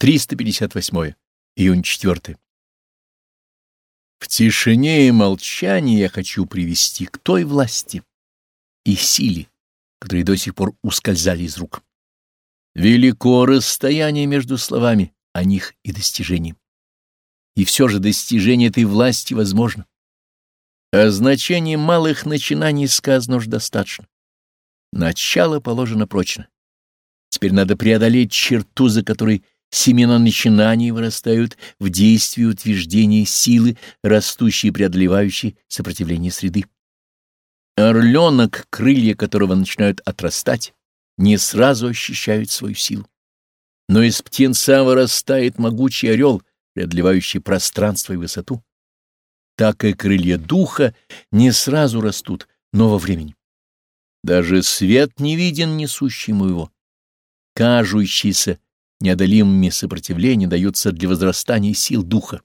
358. Июнь 4. В тишине и молчании я хочу привести к той власти и силе, которые до сих пор ускользали из рук. Велико расстояние между словами о них и достижением. И все же достижение этой власти возможно. О значении малых начинаний сказано уж достаточно. Начало положено прочно. Теперь надо преодолеть черту, за которой Семена начинаний вырастают в действии утверждения силы, растущей и преодолевающей сопротивление среды. Орленок, крылья которого начинают отрастать, не сразу ощущают свою силу. Но из птенца вырастает могучий орел, преодолевающий пространство и высоту. Так и крылья духа не сразу растут, но во времени. Даже свет не виден несущему его. Кажущийся неодолимыми сопротивления даются для возрастания сил духа.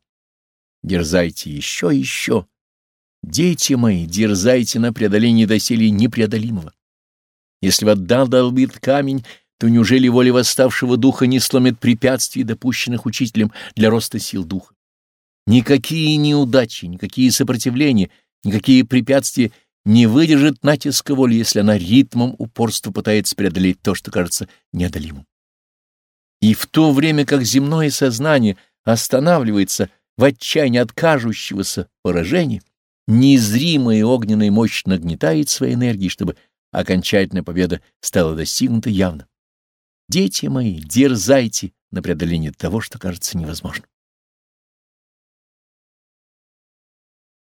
Дерзайте еще и еще. Дети мои, дерзайте на преодоление доселе непреодолимого. Если вода долбит камень, то неужели воля восставшего духа не сломит препятствий, допущенных учителем для роста сил духа? Никакие неудачи, никакие сопротивления, никакие препятствия не выдержат натиска воли, если она ритмом упорства пытается преодолеть то, что кажется неодолимым. И в то время как земное сознание останавливается в отчаянии от кажущегося поражения, незримая огненная мощь нагнетает своей энергией, чтобы окончательная победа стала достигнута явно. Дети мои, дерзайте на преодоление того, что кажется невозможным.